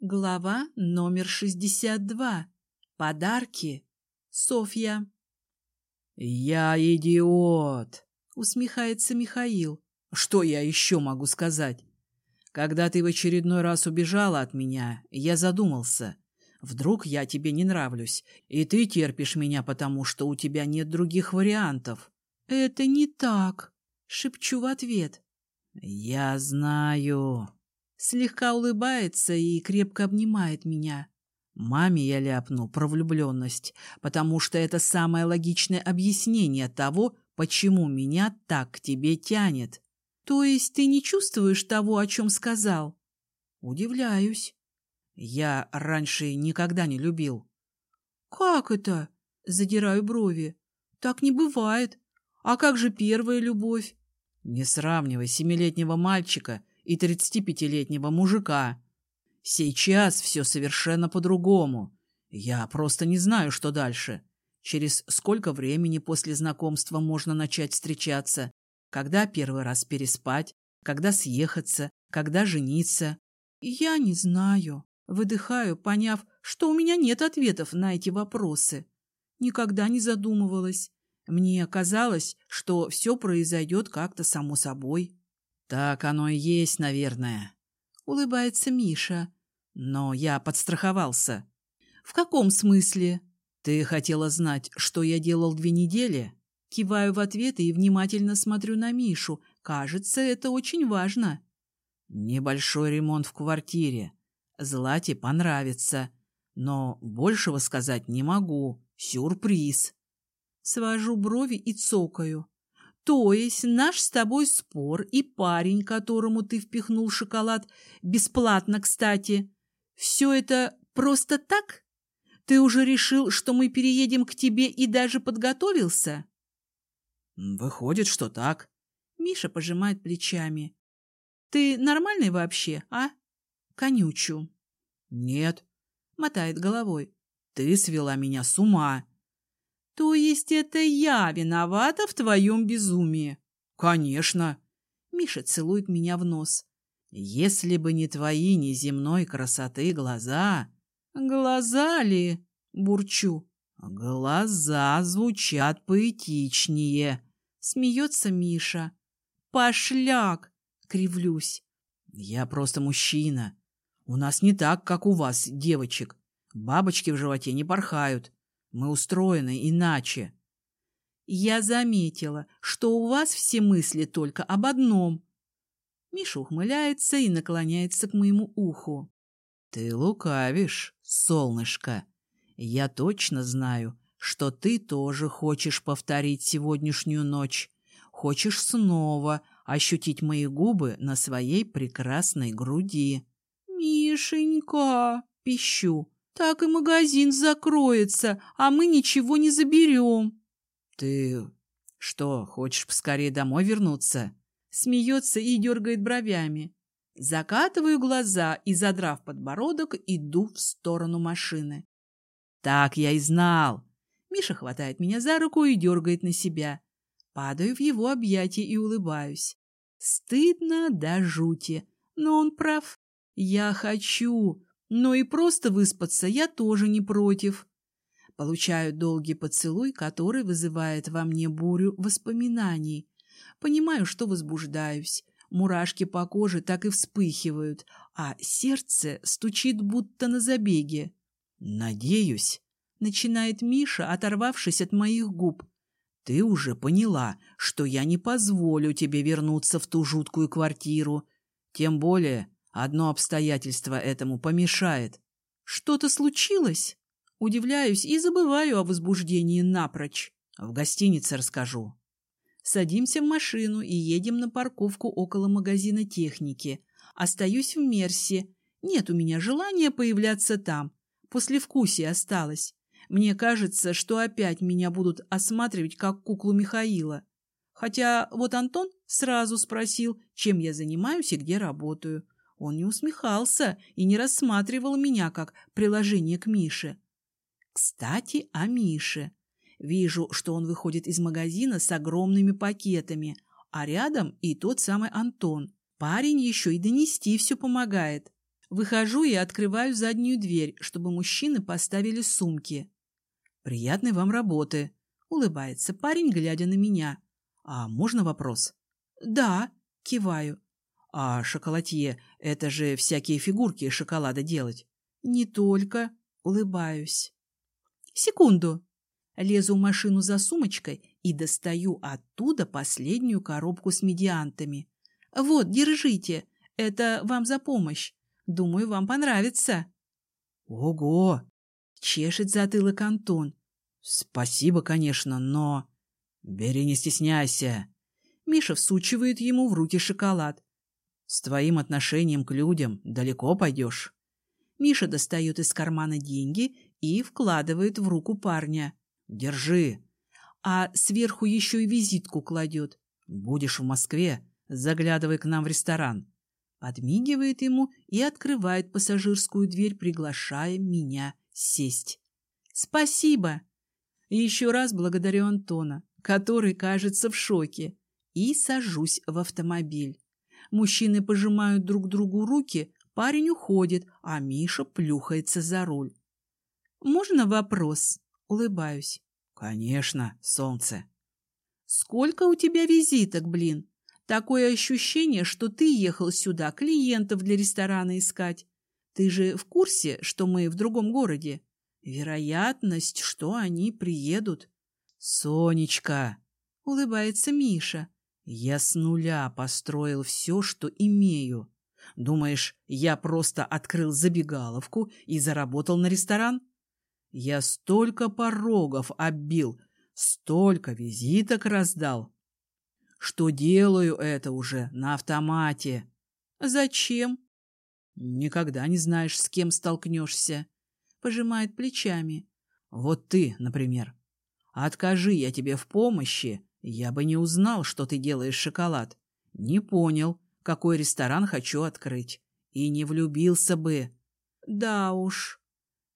Глава номер 62. Подарки. Софья. «Я идиот!» — усмехается Михаил. «Что я еще могу сказать? Когда ты в очередной раз убежала от меня, я задумался. Вдруг я тебе не нравлюсь, и ты терпишь меня, потому что у тебя нет других вариантов». «Это не так», — шепчу в ответ. «Я знаю». Слегка улыбается и крепко обнимает меня. Маме я ляпну про влюбленность, потому что это самое логичное объяснение того, почему меня так к тебе тянет. То есть ты не чувствуешь того, о чем сказал? Удивляюсь. Я раньше никогда не любил. Как это? Задираю брови. Так не бывает. А как же первая любовь? Не сравнивай семилетнего мальчика и 35-летнего мужика. Сейчас все совершенно по-другому. Я просто не знаю, что дальше. Через сколько времени после знакомства можно начать встречаться? Когда первый раз переспать? Когда съехаться? Когда жениться? Я не знаю. Выдыхаю, поняв, что у меня нет ответов на эти вопросы. Никогда не задумывалась. Мне казалось, что все произойдет как-то само собой. Так оно и есть, наверное. Улыбается Миша. Но я подстраховался. В каком смысле? Ты хотела знать, что я делал две недели? Киваю в ответ и внимательно смотрю на Мишу. Кажется, это очень важно. Небольшой ремонт в квартире. Злате понравится. Но большего сказать не могу. Сюрприз. Свожу брови и цокаю. То есть наш с тобой спор и парень, которому ты впихнул шоколад, бесплатно, кстати, все это просто так? Ты уже решил, что мы переедем к тебе и даже подготовился? Выходит, что так. Миша пожимает плечами. Ты нормальный вообще, а? Конючу. Нет. Мотает головой. Ты свела меня с ума. То есть это я виновата в твоем безумии? Конечно. Миша целует меня в нос. Если бы не твои неземной красоты глаза... Глаза ли? Бурчу. Глаза звучат поэтичнее. Смеется Миша. Пошляк! Кривлюсь. Я просто мужчина. У нас не так, как у вас, девочек. Бабочки в животе не порхают. Мы устроены иначе. Я заметила, что у вас все мысли только об одном. Миша ухмыляется и наклоняется к моему уху. Ты лукавишь, солнышко. Я точно знаю, что ты тоже хочешь повторить сегодняшнюю ночь. Хочешь снова ощутить мои губы на своей прекрасной груди. «Мишенька!» — пищу. Так и магазин закроется, а мы ничего не заберем. Ты что, хочешь поскорее домой вернуться? Смеется и дергает бровями. Закатываю глаза и, задрав подбородок, иду в сторону машины. Так я и знал. Миша хватает меня за руку и дергает на себя. Падаю в его объятия и улыбаюсь. Стыдно до жути, но он прав. Я хочу, но и просто выспаться я тоже не против. Получаю долгий поцелуй, который вызывает во мне бурю воспоминаний. Понимаю, что возбуждаюсь. Мурашки по коже так и вспыхивают, а сердце стучит будто на забеге. «Надеюсь», — начинает Миша, оторвавшись от моих губ. «Ты уже поняла, что я не позволю тебе вернуться в ту жуткую квартиру. Тем более Одно обстоятельство этому помешает. Что-то случилось? Удивляюсь и забываю о возбуждении напрочь. В гостинице расскажу. Садимся в машину и едем на парковку около магазина техники. Остаюсь в Мерсе. Нет у меня желания появляться там. После вкусия осталось. Мне кажется, что опять меня будут осматривать как куклу Михаила. Хотя вот Антон сразу спросил, чем я занимаюсь и где работаю. Он не усмехался и не рассматривал меня как приложение к Мише. Кстати, о Мише. Вижу, что он выходит из магазина с огромными пакетами, а рядом и тот самый Антон. Парень еще и донести все помогает. Выхожу и открываю заднюю дверь, чтобы мужчины поставили сумки. «Приятной вам работы», — улыбается парень, глядя на меня. «А можно вопрос?» «Да», — киваю. «А шоколадье — это же всякие фигурки из шоколада делать?» «Не только», — улыбаюсь. «Секунду». Лезу в машину за сумочкой и достаю оттуда последнюю коробку с медиантами. «Вот, держите. Это вам за помощь. Думаю, вам понравится». «Ого!» — чешет затылок Антон. «Спасибо, конечно, но...» «Бери, не стесняйся!» Миша всучивает ему в руки шоколад. «С твоим отношением к людям далеко пойдешь». Миша достает из кармана деньги и вкладывает в руку парня. «Держи!» А сверху еще и визитку кладет. «Будешь в Москве, заглядывай к нам в ресторан». Подмигивает ему и открывает пассажирскую дверь, приглашая меня сесть. «Спасибо!» Еще раз благодарю Антона, который, кажется, в шоке, и сажусь в автомобиль. Мужчины пожимают друг другу руки, парень уходит, а Миша плюхается за руль. «Можно вопрос?» — улыбаюсь. «Конечно, солнце». «Сколько у тебя визиток, блин? Такое ощущение, что ты ехал сюда клиентов для ресторана искать. Ты же в курсе, что мы в другом городе?» Вероятность, что они приедут. Сонечка, улыбается Миша. Я с нуля построил все, что имею. Думаешь, я просто открыл забегаловку и заработал на ресторан? Я столько порогов оббил, столько визиток раздал, что делаю это уже на автомате. Зачем? Никогда не знаешь, с кем столкнешься пожимает плечами. Вот ты, например. Откажи я тебе в помощи, я бы не узнал, что ты делаешь шоколад. Не понял, какой ресторан хочу открыть. И не влюбился бы. Да уж.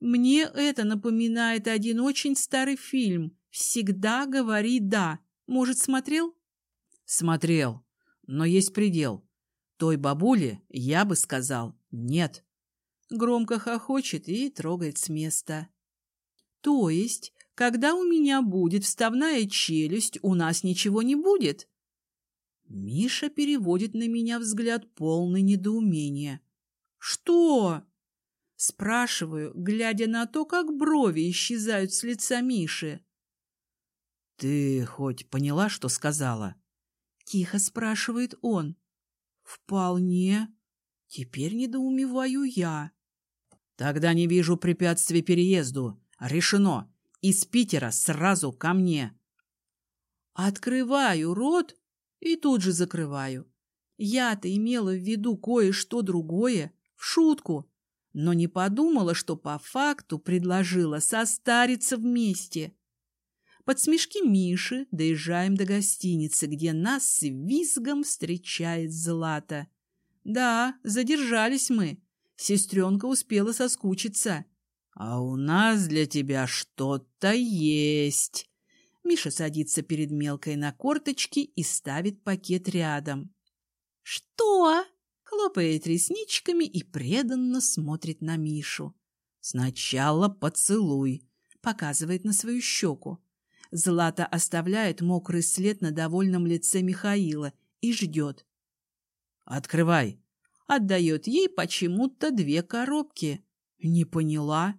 Мне это напоминает один очень старый фильм. «Всегда говори «да». Может, смотрел? Смотрел. Но есть предел. Той бабуле я бы сказал «нет». Громко хохочет и трогает с места. То есть, когда у меня будет вставная челюсть, у нас ничего не будет? Миша переводит на меня взгляд полный недоумения. Что? Спрашиваю, глядя на то, как брови исчезают с лица Миши. «Ты хоть поняла, что сказала?» Тихо спрашивает он. «Вполне. Теперь недоумеваю я. Тогда не вижу препятствий переезду. Решено. Из Питера сразу ко мне. Открываю рот и тут же закрываю. Я-то имела в виду кое-что другое, в шутку, но не подумала, что по факту предложила состариться вместе. Под смешки Миши доезжаем до гостиницы, где нас с визгом встречает Злата. Да, задержались мы. Сестренка успела соскучиться. А у нас для тебя что-то есть. Миша садится перед мелкой на корточки и ставит пакет рядом. Что? Хлопает ресничками и преданно смотрит на Мишу. Сначала поцелуй. Показывает на свою щеку. Злата оставляет мокрый след на довольном лице Михаила и ждет. «Открывай!» отдает ей почему-то две коробки. Не поняла.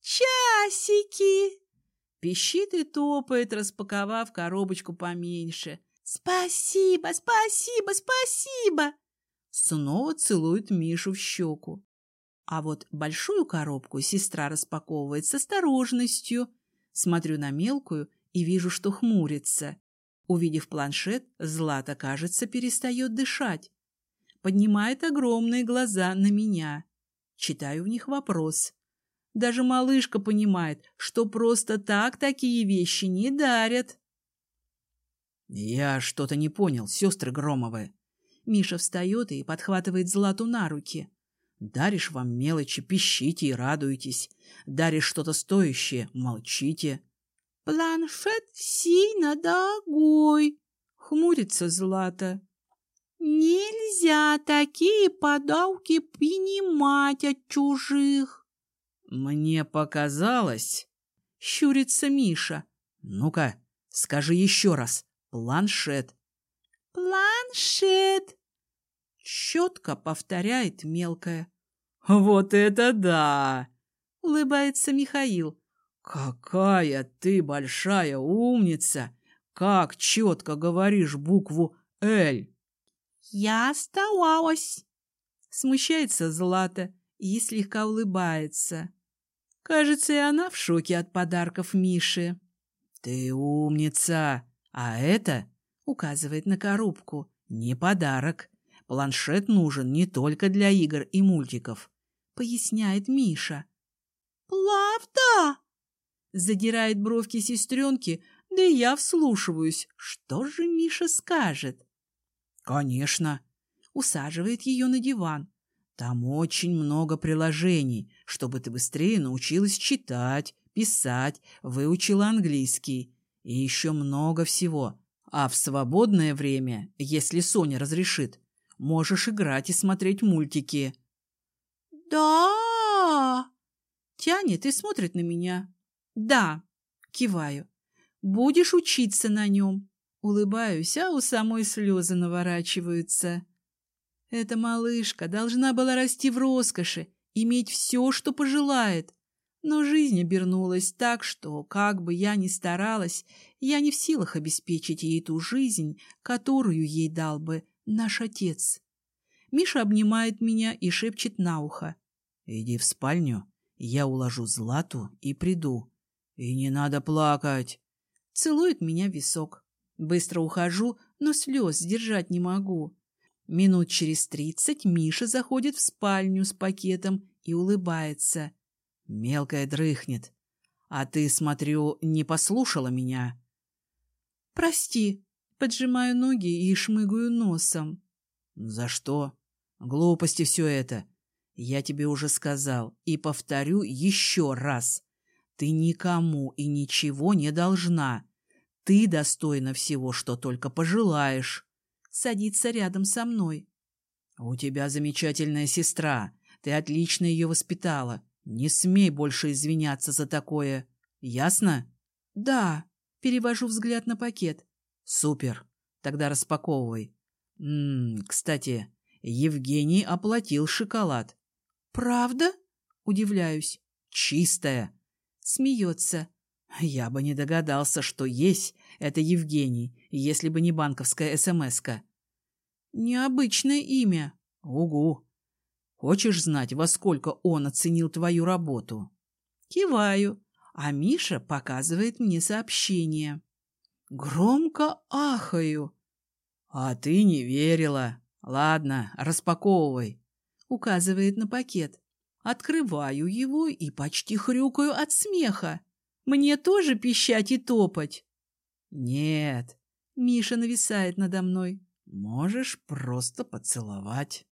«Часики!» Пищит и топает, распаковав коробочку поменьше. «Спасибо, спасибо, спасибо!» Снова целует Мишу в щеку. А вот большую коробку сестра распаковывает с осторожностью. Смотрю на мелкую и вижу, что хмурится. Увидев планшет, Злата, кажется, перестает дышать поднимает огромные глаза на меня. Читаю в них вопрос. Даже малышка понимает, что просто так такие вещи не дарят. «Я что-то не понял, сестры Громовы». Миша встает и подхватывает Злату на руки. «Даришь вам мелочи, пищите и радуйтесь. Даришь что-то стоящее, молчите». «Планшет сильно дорогой», — хмурится Злата. Нельзя такие подауки принимать от чужих. Мне показалось, щурится Миша. Ну-ка, скажи еще раз. Планшет. Планшет. Четко повторяет мелкая. Вот это да! Улыбается Михаил. Какая ты большая умница! Как четко говоришь букву «Л». Я оставалась. Смущается Злата и слегка улыбается. Кажется, и она в шоке от подарков Миши. «Ты умница! А это, — указывает на коробку, — не подарок. Планшет нужен не только для игр и мультиков», — поясняет Миша. «Правда?» — задирает бровки сестренки, да и я вслушиваюсь. Что же Миша скажет? «Конечно!» — усаживает ее на диван. «Там очень много приложений, чтобы ты быстрее научилась читать, писать, выучила английский. И еще много всего. А в свободное время, если Соня разрешит, можешь играть и смотреть мультики». «Да!» Тянет и смотрит на меня. «Да!» — киваю. «Будешь учиться на нем!» Улыбаюсь, а у самой слезы наворачиваются. Эта малышка должна была расти в роскоши, иметь все, что пожелает. Но жизнь обернулась так, что, как бы я ни старалась, я не в силах обеспечить ей ту жизнь, которую ей дал бы наш отец. Миша обнимает меня и шепчет на ухо. «Иди в спальню, я уложу Злату и приду. И не надо плакать!» Целует меня в висок. Быстро ухожу, но слез сдержать не могу. Минут через тридцать Миша заходит в спальню с пакетом и улыбается. Мелкая дрыхнет. А ты, смотрю, не послушала меня. Прости. Поджимаю ноги и шмыгаю носом. За что? Глупости все это. Я тебе уже сказал и повторю еще раз. Ты никому и ничего не должна. Ты достойна всего, что только пожелаешь. Садится рядом со мной. У тебя замечательная сестра. Ты отлично ее воспитала. Не смей больше извиняться за такое. Ясно? Да. Перевожу взгляд на пакет. Супер. Тогда распаковывай. М -м, кстати, Евгений оплатил шоколад. Правда? Удивляюсь. Чистая. Смеется. Я бы не догадался, что есть это Евгений, если бы не банковская СМС-ка. Необычное имя. Угу. Хочешь знать, во сколько он оценил твою работу? Киваю, а Миша показывает мне сообщение. Громко ахаю. А ты не верила. Ладно, распаковывай. Указывает на пакет. Открываю его и почти хрюкаю от смеха. Мне тоже пищать и топать? Нет. Миша нависает надо мной. Можешь просто поцеловать.